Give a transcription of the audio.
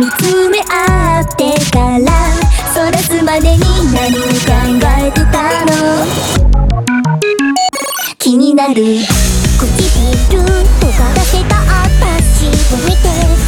見つめ合ってからそらすまでに何を考えてたの？気になる唇尖らせた私を見て